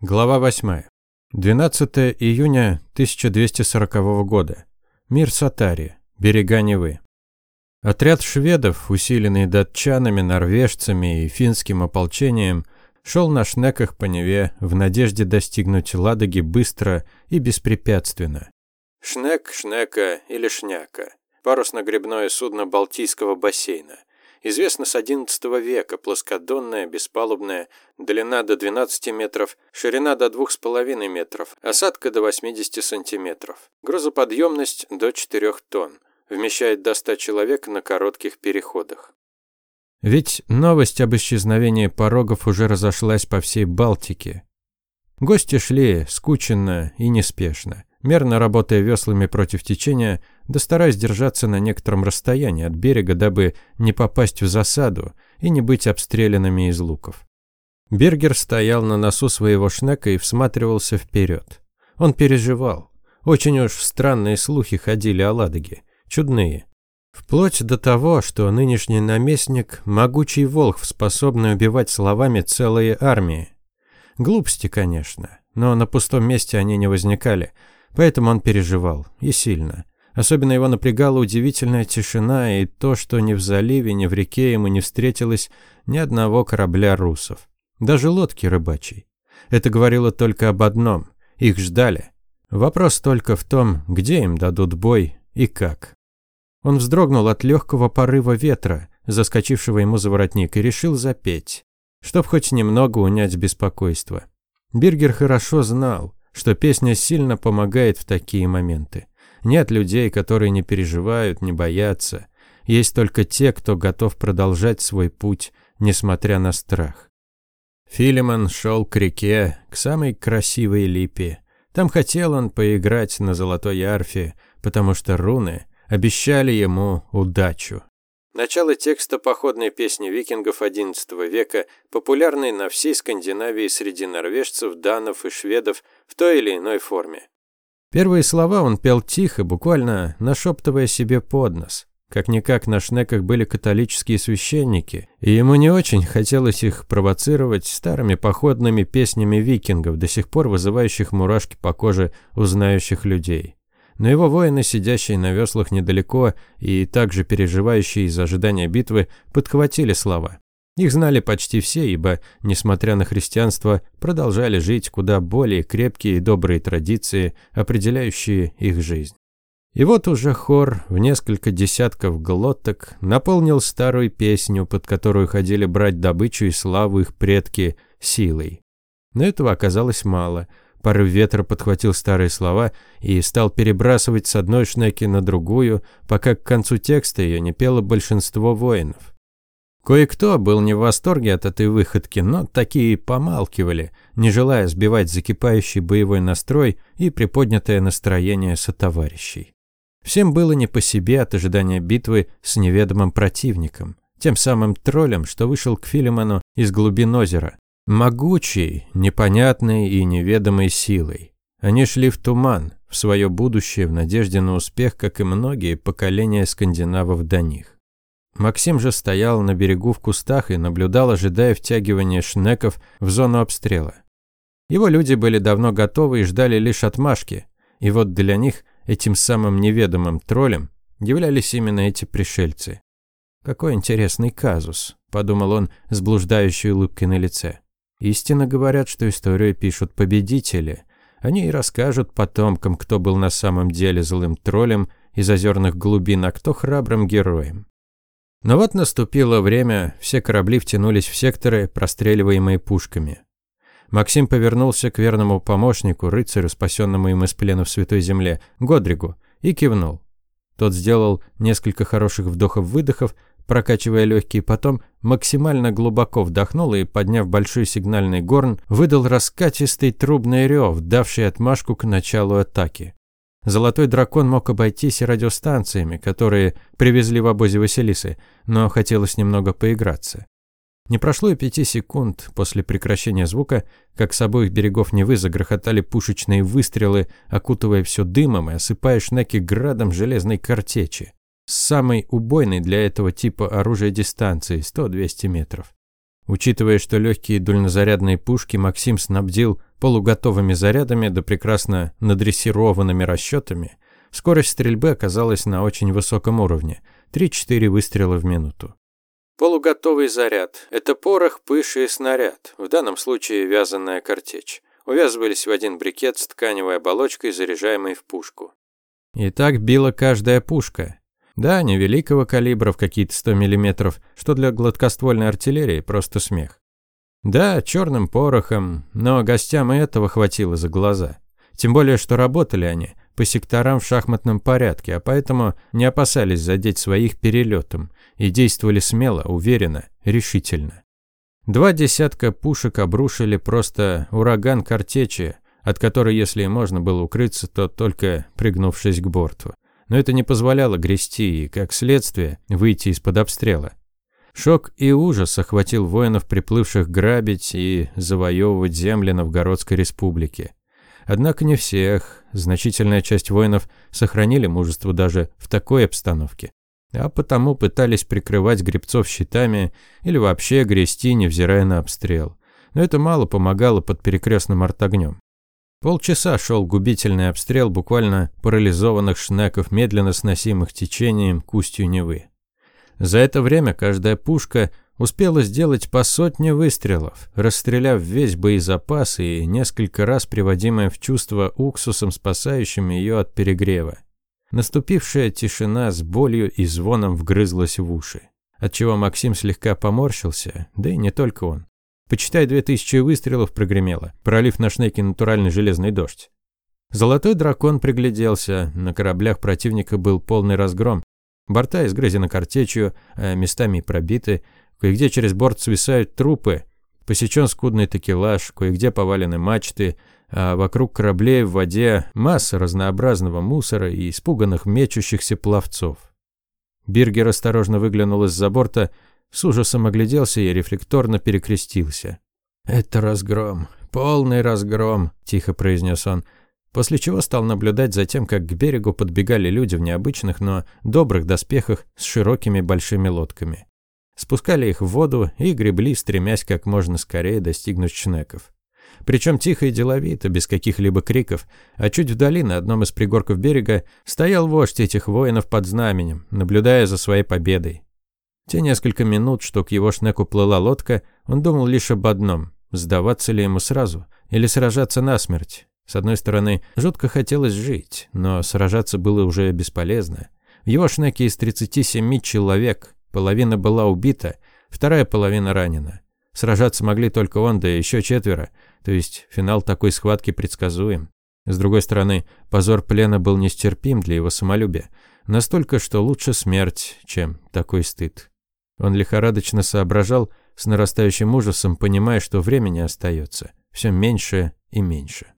Глава 8. 12 июня 1240 года. Мир Сатари. Берега Невы. Отряд шведов, усиленный датчанами, норвежцами и финским ополчением, шел на шнеках по Неве в надежде достигнуть Ладоги быстро и беспрепятственно. Шнек, шнека или шняка. Парусно-гребное судно Балтийского бассейна – Известно с XI века, плоскодонная, беспалубная, длина до 12 метров, ширина до 2,5 метров, осадка до 80 сантиметров, грузоподъемность до 4 тонн, вмещает до 100 человек на коротких переходах. Ведь новость об исчезновении порогов уже разошлась по всей Балтике. Гости шли скученно и неспешно мерно работая веслами против течения, да стараясь держаться на некотором расстоянии от берега, дабы не попасть в засаду и не быть обстрелянными из луков. Бергер стоял на носу своего шнека и всматривался вперед. Он переживал. Очень уж странные слухи ходили о Ладоге. Чудные. Вплоть до того, что нынешний наместник – могучий волк, способный убивать словами целые армии. Глупости, конечно, но на пустом месте они не возникали – Поэтому он переживал. И сильно. Особенно его напрягала удивительная тишина и то, что ни в заливе, ни в реке ему не встретилось ни одного корабля русов. Даже лодки рыбачьей. Это говорило только об одном. Их ждали. Вопрос только в том, где им дадут бой и как. Он вздрогнул от легкого порыва ветра, заскочившего ему за воротник, и решил запеть, чтоб хоть немного унять беспокойство. Биргер хорошо знал, что песня сильно помогает в такие моменты. Нет людей, которые не переживают, не боятся. Есть только те, кто готов продолжать свой путь, несмотря на страх. Филимон шел к реке, к самой красивой липе. Там хотел он поиграть на золотой арфе, потому что руны обещали ему удачу. Начало текста походной песни викингов XI века, популярной на всей Скандинавии среди норвежцев, данов и шведов в той или иной форме. Первые слова он пел тихо, буквально нашептывая себе под нос. Как-никак на шнеках были католические священники, и ему не очень хотелось их провоцировать старыми походными песнями викингов, до сих пор вызывающих мурашки по коже узнающих людей. Но его воины, сидящие на веслах недалеко и также переживающие из ожидания битвы, подхватили слова. Их знали почти все, ибо, несмотря на христианство, продолжали жить куда более крепкие и добрые традиции, определяющие их жизнь. И вот уже хор в несколько десятков глоток наполнил старую песню, под которую ходили брать добычу и славу их предки силой. Но этого оказалось мало – Порыв ветра подхватил старые слова и стал перебрасывать с одной шнеки на другую, пока к концу текста ее не пело большинство воинов. Кое-кто был не в восторге от этой выходки, но такие помалкивали, не желая сбивать закипающий боевой настрой и приподнятое настроение сотоварищей. Всем было не по себе от ожидания битвы с неведомым противником, тем самым троллем, что вышел к Филимону из глубин озера, Могучей, непонятной и неведомой силой. Они шли в туман, в свое будущее, в надежде на успех, как и многие поколения скандинавов до них. Максим же стоял на берегу в кустах и наблюдал, ожидая втягивания шнеков в зону обстрела. Его люди были давно готовы и ждали лишь отмашки, и вот для них, этим самым неведомым троллем, являлись именно эти пришельцы. «Какой интересный казус», – подумал он с блуждающей улыбкой на лице. Истинно говорят, что историю пишут победители. Они и расскажут потомкам, кто был на самом деле злым троллем из озерных глубин, а кто храбрым героем. Но вот наступило время, все корабли втянулись в секторы, простреливаемые пушками. Максим повернулся к верному помощнику, рыцарю, спасенному им из плена в Святой Земле, Годригу, и кивнул. Тот сделал несколько хороших вдохов-выдохов, прокачивая легкие, потом максимально глубоко вдохнул и, подняв большой сигнальный горн, выдал раскатистый трубный рев, давший отмашку к началу атаки. Золотой дракон мог обойтись и радиостанциями, которые привезли в обозе Василисы, но хотелось немного поиграться. Не прошло и пяти секунд после прекращения звука, как с обоих берегов Невы загрохотали пушечные выстрелы, окутывая все дымом и осыпая шнеки градом железной картечи с самой убойной для этого типа оружия дистанции 100-200 метров. Учитывая, что легкие дульнозарядные пушки Максим снабдил полуготовыми зарядами да прекрасно надрессированными расчетами, скорость стрельбы оказалась на очень высоком уровне – 3-4 выстрела в минуту. Полуготовый заряд – это порох, пыш и снаряд, в данном случае вязаная картечь. Увязывались в один брикет с тканевой оболочкой, заряжаемой в пушку. И так била каждая пушка. Да, невеликого калибра в какие-то 100 мм, что для гладкоствольной артиллерии просто смех. Да, черным порохом, но гостям и этого хватило за глаза. Тем более, что работали они по секторам в шахматном порядке, а поэтому не опасались задеть своих перелетом и действовали смело, уверенно, решительно. Два десятка пушек обрушили просто ураган картечи, от которой, если и можно было укрыться, то только пригнувшись к борту. Но это не позволяло грести и, как следствие, выйти из-под обстрела. Шок и ужас охватил воинов, приплывших грабить и завоевывать земли Новгородской республики. Однако не всех. Значительная часть воинов сохранили мужество даже в такой обстановке. А потому пытались прикрывать гребцов щитами или вообще грести, невзирая на обстрел. Но это мало помогало под перекрестным артогнем. Полчаса шел губительный обстрел буквально парализованных шнеков, медленно сносимых течением к устью Невы. За это время каждая пушка успела сделать по сотне выстрелов, расстреляв весь боезапас и несколько раз приводимое в чувство уксусом, спасающим ее от перегрева. Наступившая тишина с болью и звоном вгрызлась в уши, отчего Максим слегка поморщился, да и не только он. Почитай, две тысячи выстрелов прогремело, пролив на шнеке натуральный железный дождь. Золотой дракон пригляделся, на кораблях противника был полный разгром. Борта изгрызены картечью, а местами пробиты, Кое-где через борт свисают трупы, посечен скудный такелаж, кое-где повалены мачты, а вокруг кораблей в воде масса разнообразного мусора и испуганных мечущихся пловцов. Биргер осторожно выглянул из-за борта, с ужасом огляделся и рефлекторно перекрестился. «Это разгром, полный разгром», – тихо произнес он, после чего стал наблюдать за тем, как к берегу подбегали люди в необычных, но добрых доспехах с широкими большими лодками спускали их в воду и гребли, стремясь как можно скорее достигнуть шнеков. Причем тихо и деловито, без каких-либо криков, а чуть вдали, на одном из пригорков берега, стоял вождь этих воинов под знаменем, наблюдая за своей победой. Те несколько минут, что к его шнеку плыла лодка, он думал лишь об одном – сдаваться ли ему сразу или сражаться насмерть. С одной стороны, жутко хотелось жить, но сражаться было уже бесполезно. В его шнеке из 37 человек Половина была убита, вторая половина ранена. Сражаться могли только он, да еще четверо, то есть финал такой схватки предсказуем. С другой стороны, позор плена был нестерпим для его самолюбия. Настолько, что лучше смерть, чем такой стыд. Он лихорадочно соображал, с нарастающим ужасом, понимая, что времени остается все меньше и меньше.